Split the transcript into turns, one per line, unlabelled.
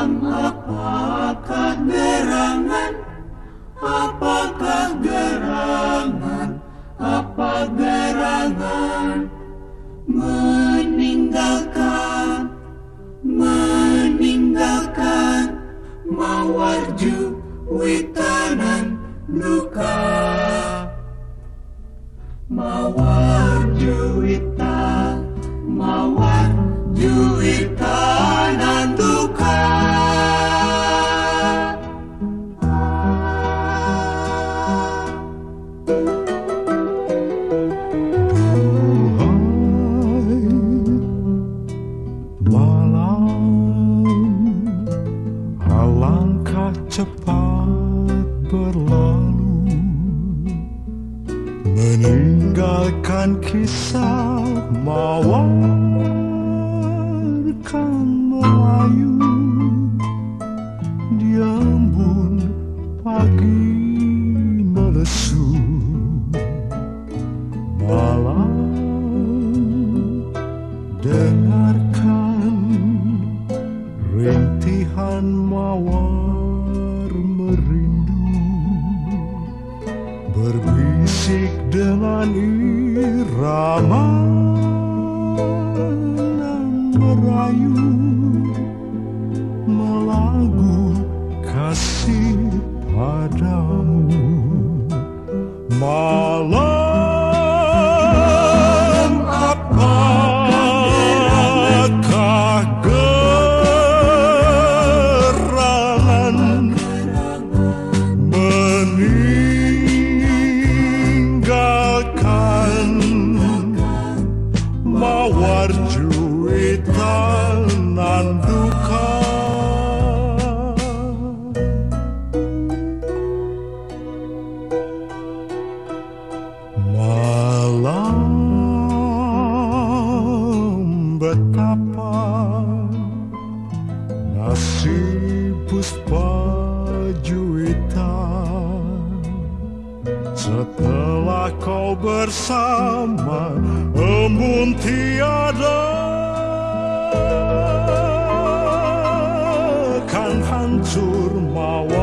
Apakah gerangan? Apakah gerangan? Apa gerangan? Meninggalkan Meninggalkan Mawar juwitanan duka Mawar juwita Mawar
Cepat berlalu. Meninggalkan kisah mawar kan melayu. Di embun pagi melesu. Malam dengarkan rintihan mawar dengan irama merayu melagu kasih padamu. Malam Setelah kau bersama Embun tiada. Kan hancur mawar